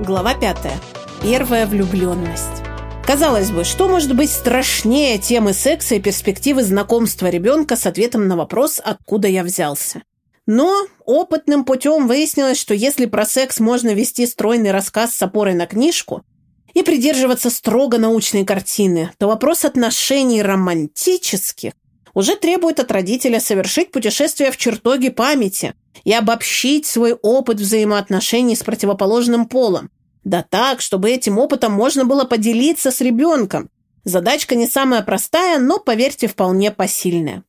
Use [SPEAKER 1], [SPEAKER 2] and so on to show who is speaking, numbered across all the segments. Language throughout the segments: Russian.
[SPEAKER 1] Глава 5. Первая влюбленность. Казалось бы, что может быть страшнее темы секса и перспективы знакомства ребенка с ответом на вопрос «Откуда я взялся?». Но опытным путем выяснилось, что если про секс можно вести стройный рассказ с опорой на книжку и придерживаться строго научной картины, то вопрос отношений романтических уже требует от родителя совершить путешествие в чертоги памяти и обобщить свой опыт взаимоотношений с противоположным полом. Да так, чтобы этим опытом можно было поделиться с ребенком. Задачка не самая простая, но, поверьте, вполне посильная.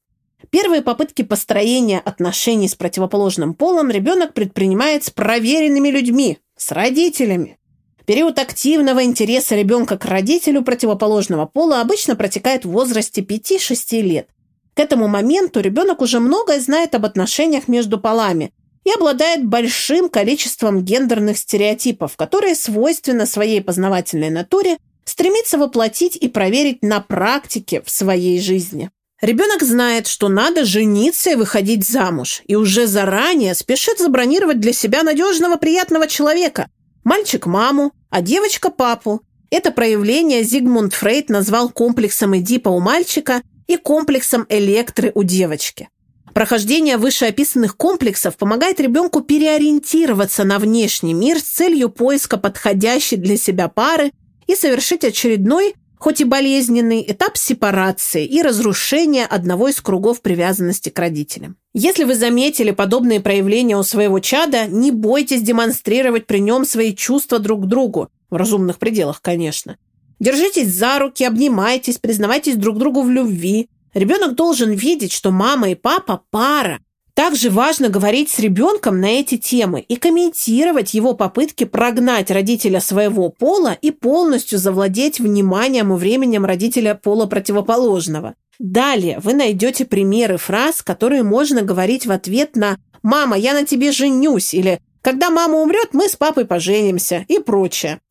[SPEAKER 1] Первые попытки построения отношений с противоположным полом ребенок предпринимает с проверенными людьми, с родителями. Период активного интереса ребенка к родителю противоположного пола обычно протекает в возрасте 5-6 лет. К этому моменту ребенок уже многое знает об отношениях между полами и обладает большим количеством гендерных стереотипов, которые свойственно своей познавательной натуре стремится воплотить и проверить на практике в своей жизни. Ребенок знает, что надо жениться и выходить замуж, и уже заранее спешит забронировать для себя надежного приятного человека. Мальчик – маму, а девочка – папу. Это проявление Зигмунд Фрейд назвал комплексом Эдипа у мальчика и комплексом Электры у девочки. Прохождение вышеописанных комплексов помогает ребенку переориентироваться на внешний мир с целью поиска подходящей для себя пары и совершить очередной, хоть и болезненный, этап сепарации и разрушения одного из кругов привязанности к родителям. Если вы заметили подобные проявления у своего чада, не бойтесь демонстрировать при нем свои чувства друг к другу, в разумных пределах, конечно. Держитесь за руки, обнимайтесь, признавайтесь друг другу в любви. Ребенок должен видеть, что мама и папа – пара. Также важно говорить с ребенком на эти темы и комментировать его попытки прогнать родителя своего пола и полностью завладеть вниманием и временем родителя пола противоположного. Далее вы найдете примеры фраз, которые можно говорить в ответ на «Мама, я на тебе женюсь» или «Когда мама умрет, мы с папой поженимся» и прочее.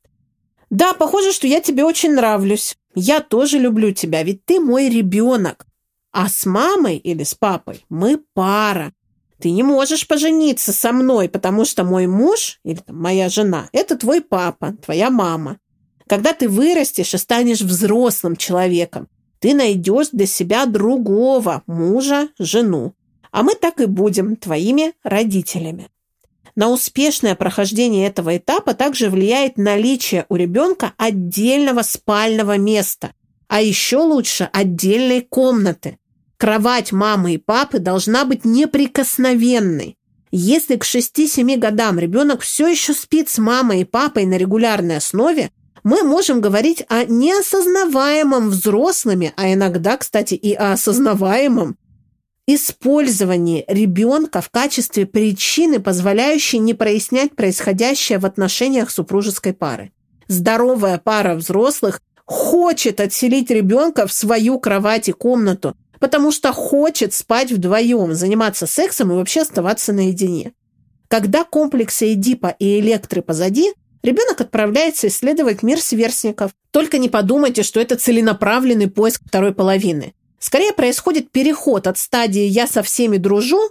[SPEAKER 1] Да, похоже, что я тебе очень нравлюсь. Я тоже люблю тебя, ведь ты мой ребенок. А с мамой или с папой мы пара. Ты не можешь пожениться со мной, потому что мой муж или там, моя жена – это твой папа, твоя мама. Когда ты вырастешь и станешь взрослым человеком, ты найдешь для себя другого мужа, жену. А мы так и будем твоими родителями. На успешное прохождение этого этапа также влияет наличие у ребенка отдельного спального места, а еще лучше отдельной комнаты. Кровать мамы и папы должна быть неприкосновенной. Если к 6-7 годам ребенок все еще спит с мамой и папой на регулярной основе, мы можем говорить о неосознаваемом взрослыми, а иногда, кстати, и о осознаваемом использование ребенка в качестве причины, позволяющей не прояснять происходящее в отношениях супружеской пары. Здоровая пара взрослых хочет отселить ребенка в свою кровать и комнату, потому что хочет спать вдвоем, заниматься сексом и вообще оставаться наедине. Когда комплексы Эдипа и Электры позади, ребенок отправляется исследовать мир сверстников. Только не подумайте, что это целенаправленный поиск второй половины. Скорее происходит переход от стадии «я со всеми дружу»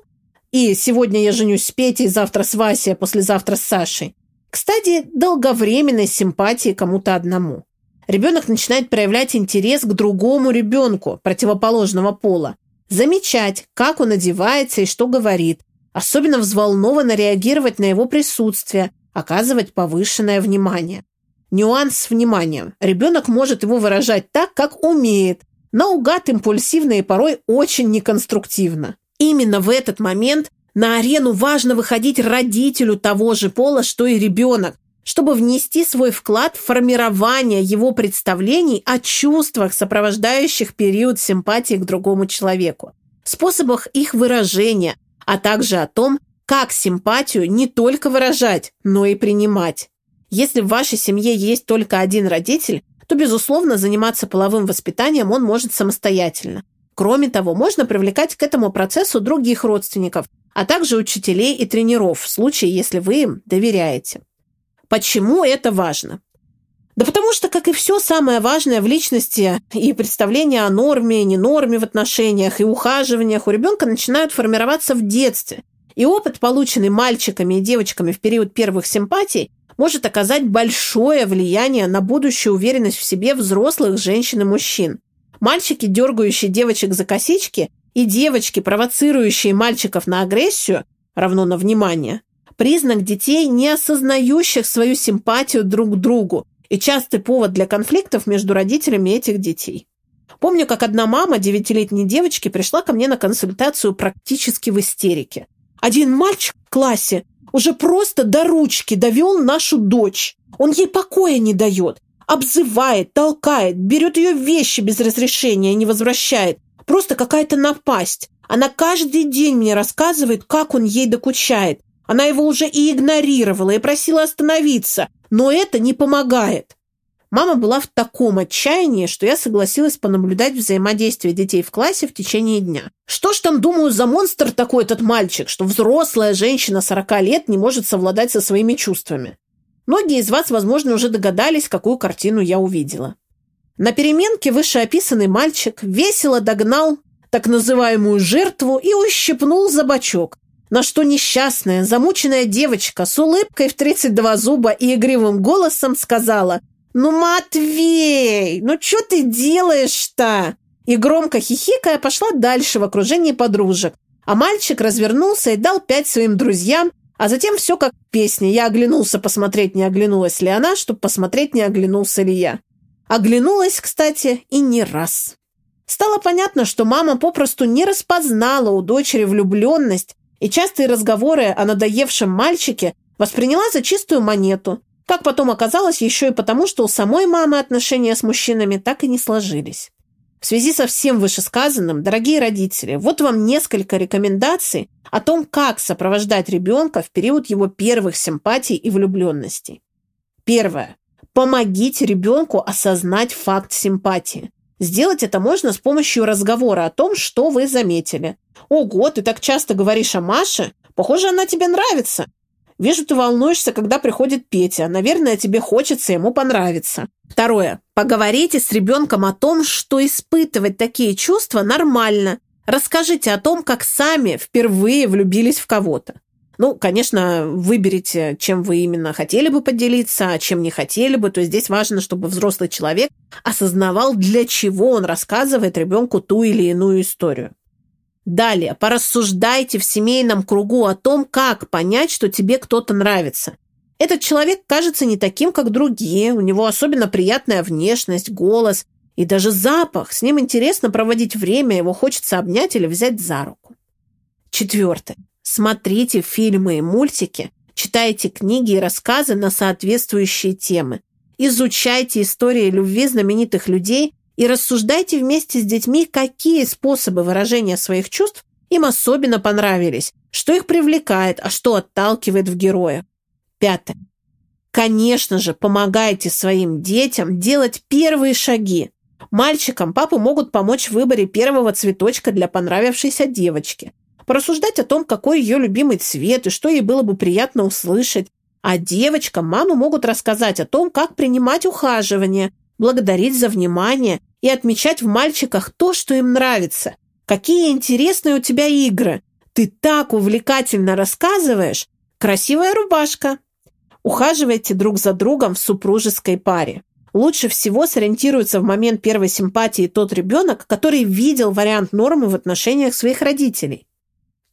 [SPEAKER 1] и «сегодня я женюсь с Петей, завтра с Васей, а послезавтра с Сашей» к стадии долговременной симпатии кому-то одному. Ребенок начинает проявлять интерес к другому ребенку противоположного пола, замечать, как он одевается и что говорит, особенно взволнованно реагировать на его присутствие, оказывать повышенное внимание. Нюанс с вниманием. Ребенок может его выражать так, как умеет, наугад импульсивно и порой очень неконструктивно. Именно в этот момент на арену важно выходить родителю того же пола, что и ребенок, чтобы внести свой вклад в формирование его представлений о чувствах, сопровождающих период симпатии к другому человеку, способах их выражения, а также о том, как симпатию не только выражать, но и принимать. Если в вашей семье есть только один родитель, то, безусловно, заниматься половым воспитанием он может самостоятельно. Кроме того, можно привлекать к этому процессу других родственников, а также учителей и тренеров в случае, если вы им доверяете. Почему это важно? Да потому что, как и все самое важное в личности, и представление о норме, и ненорме в отношениях, и ухаживаниях у ребенка начинают формироваться в детстве. И опыт, полученный мальчиками и девочками в период первых симпатий, может оказать большое влияние на будущую уверенность в себе взрослых женщин и мужчин. Мальчики, дергающие девочек за косички, и девочки, провоцирующие мальчиков на агрессию, равно на внимание, признак детей, не осознающих свою симпатию друг к другу и частый повод для конфликтов между родителями этих детей. Помню, как одна мама девятилетней девочки пришла ко мне на консультацию практически в истерике. Один мальчик в классе уже просто до ручки довел нашу дочь. Он ей покоя не дает. Обзывает, толкает, берет ее вещи без разрешения и не возвращает. Просто какая-то напасть. Она каждый день мне рассказывает, как он ей докучает. Она его уже и игнорировала, и просила остановиться, но это не помогает. Мама была в таком отчаянии, что я согласилась понаблюдать взаимодействие детей в классе в течение дня. Что ж там, думаю, за монстр такой этот мальчик, что взрослая женщина 40 лет не может совладать со своими чувствами? Многие из вас, возможно, уже догадались, какую картину я увидела. На переменке вышеописанный мальчик весело догнал так называемую жертву и ущипнул за бочок, на что несчастная, замученная девочка с улыбкой в 32 зуба и игривым голосом сказала «Ну, Матвей, ну что ты делаешь-то?» И громко хихикая пошла дальше в окружении подружек, а мальчик развернулся и дал пять своим друзьям, а затем все как в. Я оглянулся посмотреть, не оглянулась ли она, чтобы посмотреть, не оглянулся ли я. Оглянулась, кстати, и не раз. Стало понятно, что мама попросту не распознала у дочери влюбленность и частые разговоры о надоевшем мальчике восприняла за чистую монету. Как потом оказалось, еще и потому, что у самой мамы отношения с мужчинами так и не сложились. В связи со всем вышесказанным, дорогие родители, вот вам несколько рекомендаций о том, как сопровождать ребенка в период его первых симпатий и влюбленностей. Первое. Помогите ребенку осознать факт симпатии. Сделать это можно с помощью разговора о том, что вы заметили. «Ого, ты так часто говоришь о Маше? Похоже, она тебе нравится. Вижу, ты волнуешься, когда приходит Петя. Наверное, тебе хочется ему понравиться». Второе. Поговорите с ребенком о том, что испытывать такие чувства нормально. Расскажите о том, как сами впервые влюбились в кого-то. Ну, конечно, выберите, чем вы именно хотели бы поделиться, а чем не хотели бы. То есть здесь важно, чтобы взрослый человек осознавал, для чего он рассказывает ребенку ту или иную историю. Далее, порассуждайте в семейном кругу о том, как понять, что тебе кто-то нравится. Этот человек кажется не таким, как другие, у него особенно приятная внешность, голос и даже запах. С ним интересно проводить время, его хочется обнять или взять за руку. Четвертое. Смотрите фильмы и мультики, читайте книги и рассказы на соответствующие темы. Изучайте истории любви знаменитых людей и рассуждайте вместе с детьми, какие способы выражения своих чувств им особенно понравились, что их привлекает, а что отталкивает в героя. Пятое. Конечно же, помогайте своим детям делать первые шаги. Мальчикам папы могут помочь в выборе первого цветочка для понравившейся девочки – порассуждать о том, какой ее любимый цвет и что ей было бы приятно услышать. А девочкам мамы могут рассказать о том, как принимать ухаживание, благодарить за внимание и отмечать в мальчиках то, что им нравится. Какие интересные у тебя игры. Ты так увлекательно рассказываешь. Красивая рубашка. Ухаживайте друг за другом в супружеской паре. Лучше всего сориентируется в момент первой симпатии тот ребенок, который видел вариант нормы в отношениях своих родителей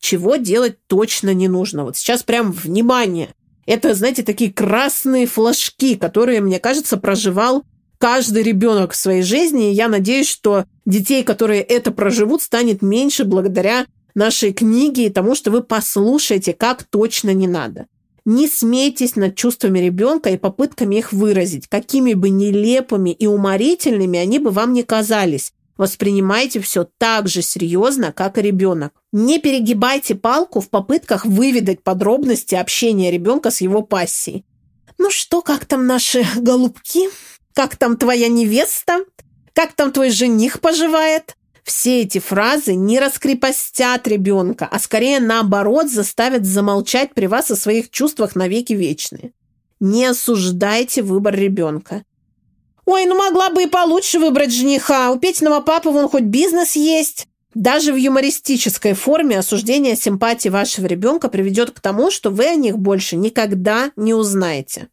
[SPEAKER 1] чего делать точно не нужно. Вот сейчас прям внимание. Это, знаете, такие красные флажки, которые, мне кажется, проживал каждый ребенок в своей жизни. И я надеюсь, что детей, которые это проживут, станет меньше благодаря нашей книге и тому, что вы послушаете, как точно не надо. Не смейтесь над чувствами ребенка и попытками их выразить, какими бы нелепыми и уморительными они бы вам не казались. Воспринимайте все так же серьезно, как и ребенок. Не перегибайте палку в попытках выведать подробности общения ребенка с его пассией. Ну что, как там наши голубки? Как там твоя невеста? Как там твой жених поживает? Все эти фразы не раскрепостят ребенка, а скорее наоборот заставят замолчать при вас о своих чувствах навеки вечные. Не осуждайте выбор ребенка. «Ой, ну могла бы и получше выбрать жениха. У Петиного папы вон хоть бизнес есть». Даже в юмористической форме осуждение симпатии вашего ребенка приведет к тому, что вы о них больше никогда не узнаете.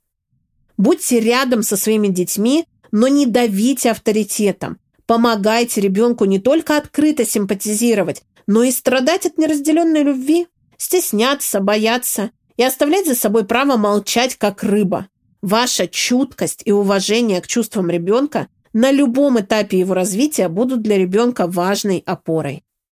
[SPEAKER 1] Будьте рядом со своими детьми, но не давите авторитетом. Помогайте ребенку не только открыто симпатизировать, но и страдать от неразделенной любви, стесняться, бояться и оставлять за собой право молчать, как рыба. Ваша чуткость и уважение к чувствам ребенка на любом этапе его развития будут для ребенка важной опорой.